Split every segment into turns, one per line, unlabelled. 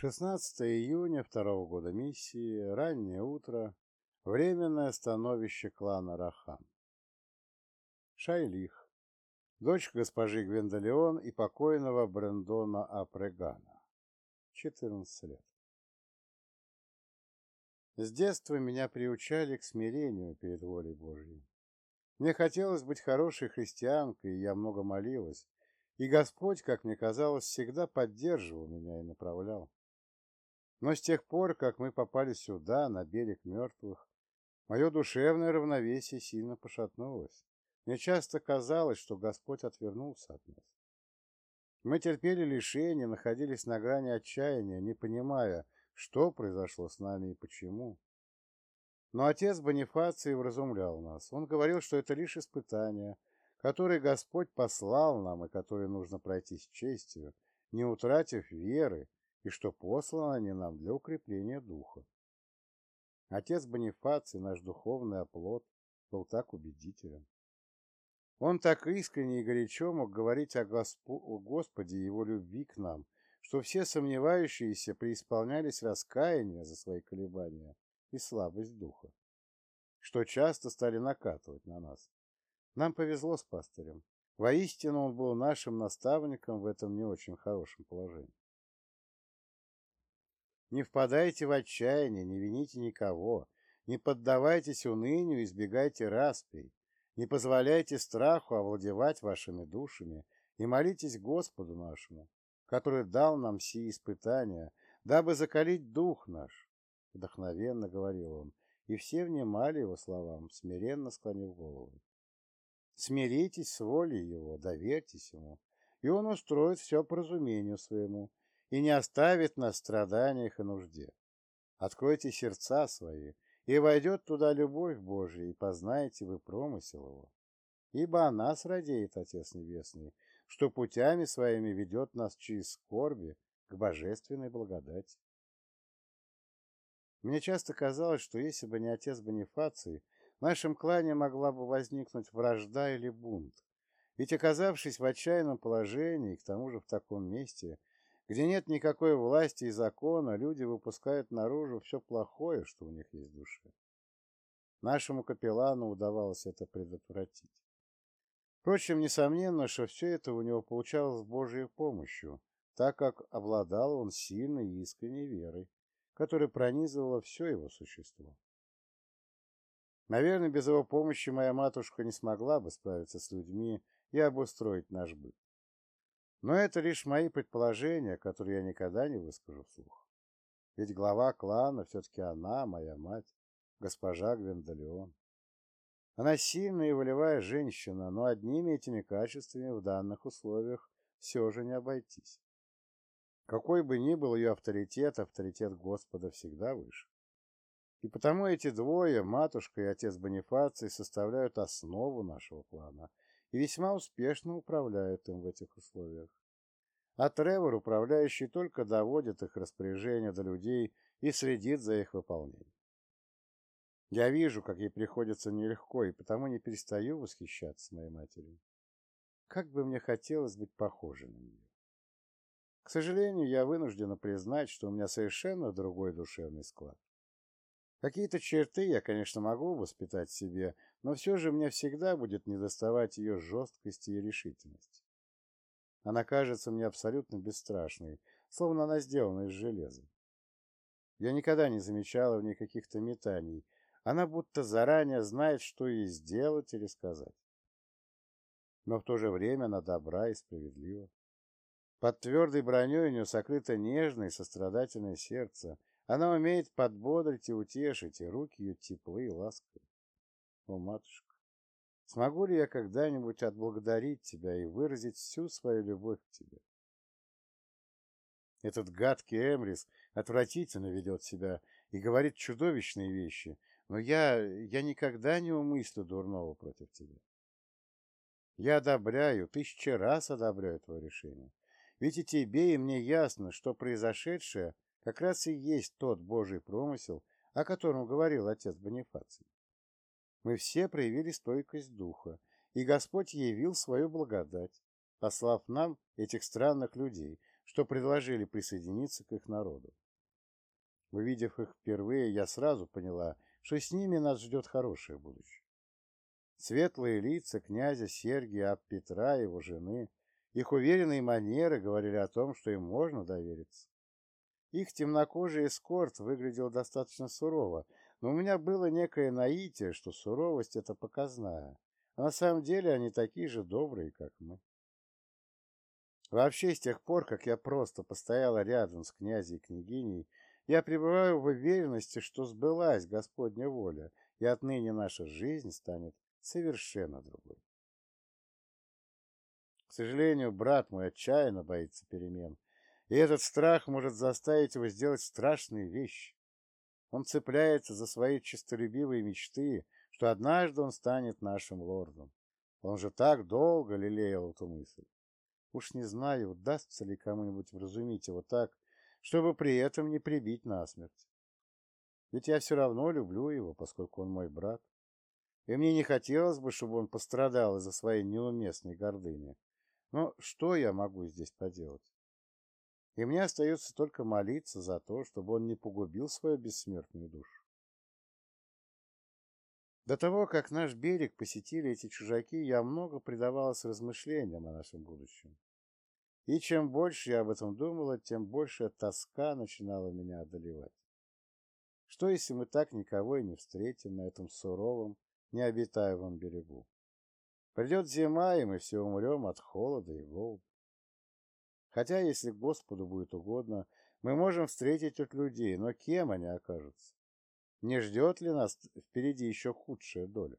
16 июня второго года миссии, раннее утро, временное становище клана Рахан. Шайлих, дочь госпожи Гвендолеон и покойного Брендона Апрегана, 14 лет. С детства меня приучали к смирению перед волей Божьей. Мне хотелось быть хорошей христианкой, и я много молилась, и Господь, как мне казалось, всегда поддерживал меня и направлял. Но с тех пор, как мы попали сюда, на берег мертвых, мое душевное равновесие сильно пошатнулось. Мне часто казалось, что Господь отвернулся от нас. Мы терпели лишения, находились на грани отчаяния, не понимая, что произошло с нами и почему. Но отец Бонифаций вразумлял нас. Он говорил, что это лишь испытание, которое Господь послал нам и которое нужно пройти с честью, не утратив веры, и что посланы они нам для укрепления духа. Отец Бонифаций, наш духовный оплот, был так убедителен. Он так искренне и горячо мог говорить о, Госпо... о Господе и Его любви к нам, что все сомневающиеся преисполнялись раскаяния за свои колебания и слабость духа, что часто стали накатывать на нас. Нам повезло с пастырем. Воистину он был нашим наставником в этом не очень хорошем положении. Не впадайте в отчаяние, не вините никого, не поддавайтесь унынию, избегайте расприй, не позволяйте страху овладевать вашими душами и молитесь Господу нашему, который дал нам все испытания, дабы закалить дух наш. Вдохновенно говорил он, и все внимали его словам, смиренно склонив голову. Смиритесь с волей его, доверьтесь ему, и он устроит все по разумению своему, и не оставит нас в страданиях и нужде. Откройте сердца свои, и войдет туда любовь Божия, и познаете вы промысел его. Ибо о нас радеет Отец Небесный, что путями своими ведет нас через скорби к божественной благодати. Мне часто казалось, что если бы не отец Бонифаций, в нашем клане могла бы возникнуть вражда или бунт. Ведь оказавшись в отчаянном положении, к тому же в таком месте, где нет никакой власти и закона, люди выпускают наружу все плохое, что у них есть в душе. Нашему капеллану удавалось это предотвратить. Впрочем, несомненно, что все это у него получалось с Божьей помощью, так как обладал он сильной и искренней верой, которая пронизывала все его существо. Наверное, без его помощи моя матушка не смогла бы справиться с людьми и обустроить наш быт. Но это лишь мои предположения, которые я никогда не выскажу вслух. Ведь глава клана все-таки она, моя мать, госпожа Гвендолеон. Она сильная и волевая женщина, но одними этими качествами в данных условиях все же не обойтись. Какой бы ни был ее авторитет, авторитет Господа всегда выше. И потому эти двое, матушка и отец Бонифаций, составляют основу нашего плана и весьма успешно управляют им в этих условиях. А Тревор, управляющий, только доводит их распоряжение до людей и следит за их выполнением. Я вижу, как ей приходится нелегко, и потому не перестаю восхищаться моей матерью. Как бы мне хотелось быть похожим на нее. К сожалению, я вынуждена признать, что у меня совершенно другой душевный склад. Какие-то черты я, конечно, могу воспитать в себе, но все же мне всегда будет недоставать ее жесткости и решительности. Она кажется мне абсолютно бесстрашной, словно она сделана из железа. Я никогда не замечала в ней каких-то метаний. Она будто заранее знает, что ей сделать или сказать. Но в то же время она добра и справедлива. Под твердой броней у нее сокрыто нежное и сострадательное сердце. Она умеет подбодрить и утешить, и руки ее теплые и ласковые. О, матушка, смогу ли я когда-нибудь отблагодарить тебя и выразить всю свою любовь к тебе? Этот гадкий Эмрис отвратительно ведет себя и говорит чудовищные вещи, но я, я никогда не умыслю дурного против тебя. Я одобряю, тысячи раз одобряю твое решение. Ведь и тебе, и мне ясно, что произошедшее как раз и есть тот Божий промысел, о котором говорил отец Бонифаций. Мы все проявили стойкость духа, и Господь явил свою благодать, послав нам этих странных людей, что предложили присоединиться к их народу. Увидев их впервые, я сразу поняла, что с ними нас ждет хорошее будущее. Светлые лица князя Сергия Петра и его жены, их уверенные манеры говорили о том, что им можно довериться. Их темнокожий эскорт выглядел достаточно сурово, но у меня было некое наитие, что суровость — это показная, а на самом деле они такие же добрые, как мы. Вообще, с тех пор, как я просто постояла рядом с князем и княгиней, я пребываю в уверенности, что сбылась Господня воля, и отныне наша жизнь станет совершенно другой. К сожалению, брат мой отчаянно боится перемен, и этот страх может заставить его сделать страшные вещи. Он цепляется за свои честолюбивые мечты, что однажды он станет нашим лордом. Он же так долго лелеял эту мысль. Уж не знаю, удастся ли кому-нибудь вразумить его так, чтобы при этом не прибить насмерть. Ведь я все равно люблю его, поскольку он мой брат. И мне не хотелось бы, чтобы он пострадал из-за своей неуместной гордыни. Но что я могу здесь поделать? И мне остается только молиться за то, чтобы он не погубил свою бессмертную душу. До того, как наш берег посетили эти чужаки, я много предавалась размышлениям о нашем будущем. И чем больше я об этом думала, тем больше тоска начинала меня одолевать. Что, если мы так никого и не встретим на этом суровом, необитаемом берегу? Придет зима, и мы все умрем от холода и голода. Хотя, если Господу будет угодно, мы можем встретить тут людей, но кем они окажутся? Не ждет ли нас впереди еще худшая доля?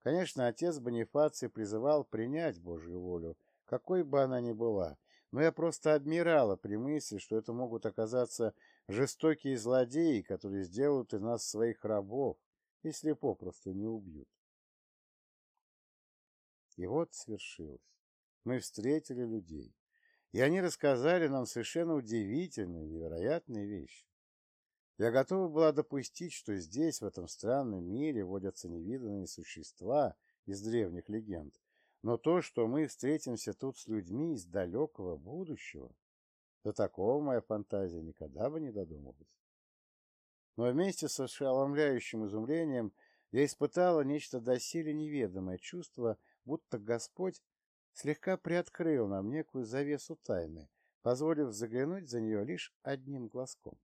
Конечно, отец Бонифаций призывал принять Божью волю, какой бы она ни была, но я просто обмирала при мысли, что это могут оказаться жестокие злодеи, которые сделают из нас своих рабов, если попросту не убьют. И вот свершилось. Мы встретили людей, и они рассказали нам совершенно удивительные, невероятные вещи. Я готова была допустить, что здесь, в этом странном мире, водятся невиданные существа из древних легенд, но то, что мы встретимся тут с людьми из далекого будущего, до такого моя фантазия никогда бы не додумалась. Но вместе с ошеломляющим изумлением я испытала нечто доселе неведомое чувство, будто Господь слегка приоткрыл нам некую завесу тайны, позволив заглянуть за нее лишь одним глазком.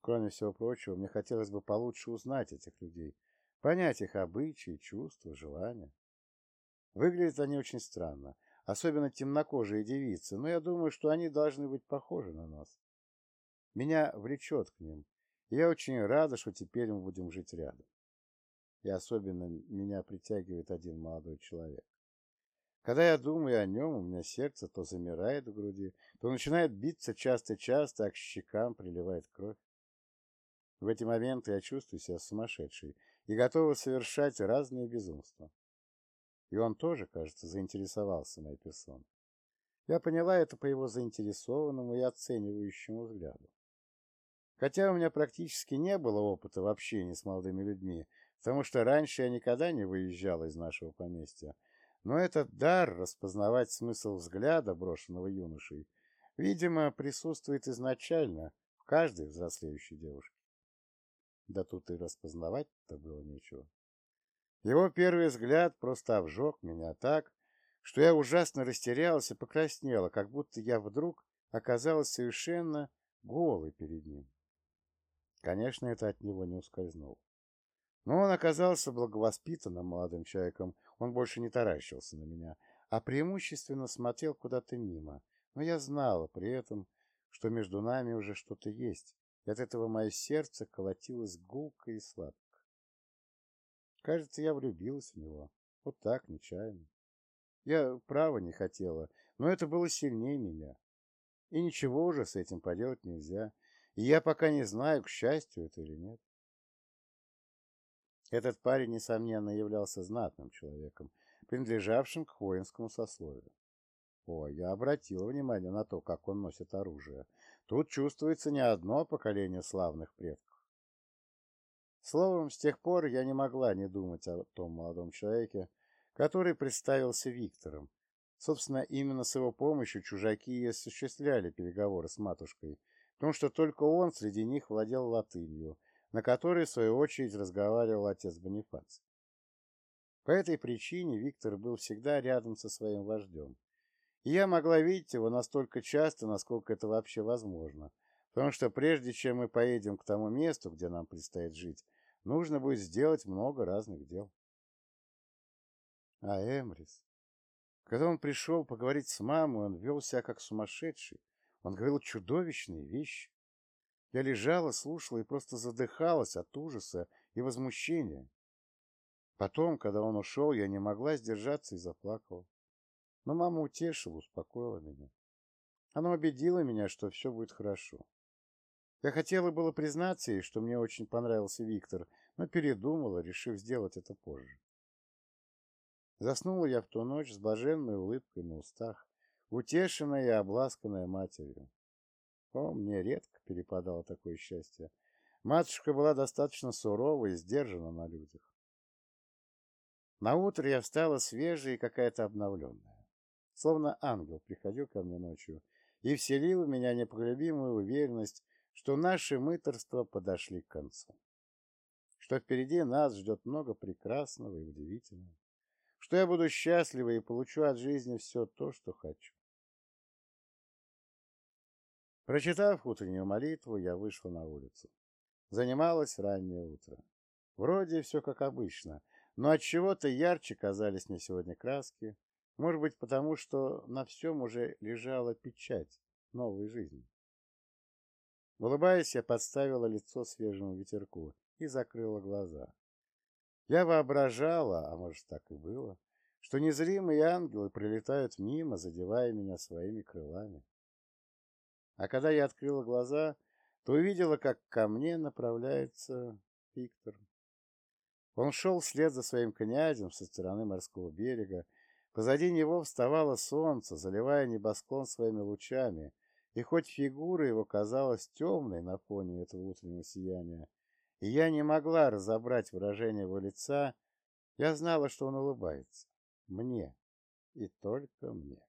Кроме всего прочего, мне хотелось бы получше узнать этих людей, понять их обычаи, чувства, желания. Выглядят они очень странно, особенно темнокожие девицы, но я думаю, что они должны быть похожи на нас. Меня влечет к ним, и я очень рада, что теперь мы будем жить рядом. И особенно меня притягивает один молодой человек. Когда я думаю о нем, у меня сердце то замирает в груди, то начинает биться часто-часто, а к щекам приливает кровь. В эти моменты я чувствую себя сумасшедшей и готова совершать разные безумства. И он тоже, кажется, заинтересовался моей персоной. Я поняла это по его заинтересованному и оценивающему взгляду. Хотя у меня практически не было опыта в общении с молодыми людьми, потому что раньше я никогда не выезжала из нашего поместья, но этот дар распознавать смысл взгляда, брошенного юношей, видимо, присутствует изначально в каждой взрослеющей девушке. Да тут и распознавать-то было нечего. Его первый взгляд просто обжег меня так, что я ужасно растерялась и покраснела, как будто я вдруг оказалась совершенно голой перед ним. Конечно, это от него не ускользнуло. Но он оказался благовоспитанным молодым человеком, он больше не таращился на меня, а преимущественно смотрел куда-то мимо, но я знала при этом, что между нами уже что-то есть, и от этого мое сердце колотилось гулко и сладко. Кажется, я влюбилась в него. Вот так, нечаянно. Я право не хотела, но это было сильнее меня. И ничего уже с этим поделать нельзя. И я пока не знаю, к счастью это или нет. Этот парень, несомненно, являлся знатным человеком, принадлежавшим к воинскому сословию. О, я обратила внимание на то, как он носит оружие. Тут чувствуется не одно поколение славных предков. Словом, с тех пор я не могла не думать о том молодом человеке, который представился Виктором, Собственно, именно с его помощью чужаки и осуществляли переговоры с матушкой, потому что только он среди них владел латынью, на которой, в свою очередь, разговаривал отец Бонифаций. По этой причине Виктор был всегда рядом со своим вождем, и я могла видеть его настолько часто, насколько это вообще возможно, потому что прежде чем мы поедем к тому месту, где нам предстоит жить, нужно будет сделать много разных дел. А Эмрис? Когда он пришел поговорить с мамой, он вел себя как сумасшедший. Он говорил чудовищные вещи. Я лежала, слушала и просто задыхалась от ужаса и возмущения. Потом, когда он ушел, я не могла сдержаться и заплакала. Но мама утешила, успокоила меня. Она убедила меня, что все будет хорошо. Я хотела было признаться ей, что мне очень понравился Виктор, но передумала, решив сделать это позже. Заснула я в ту ночь с блаженной улыбкой на устах, утешенная и обласканная матерью. О, мне редко перепадало такое счастье. Матушка была достаточно сурова и сдержана на людях. На утро я встала свежая и какая-то обновленная. Словно ангел приходил ко мне ночью и вселил в меня непоколебимую уверенность, что наши мыторства подошли к концу. Что впереди нас ждет много прекрасного и удивительного что я буду счастлива и получу от жизни все то, что хочу. Прочитав утреннюю молитву, я вышла на улицу. Занималось раннее утро. Вроде все как обычно, но от чего то ярче казались мне сегодня краски, может быть, потому что на всем уже лежала печать новой жизни. Улыбаясь, я подставила лицо свежему ветерку и закрыла глаза. Я воображала, а может так и было, что незримые ангелы прилетают мимо, задевая меня своими крылами. А когда я открыла глаза, то увидела, как ко мне направляется Виктор. Он шел вслед за своим князем со стороны морского берега. Позади него вставало солнце, заливая небосклон своими лучами, и хоть фигура его казалась темной на фоне этого утреннего сияния, и я не могла разобрать выражение его лица, я знала, что он улыбается. Мне. И только мне.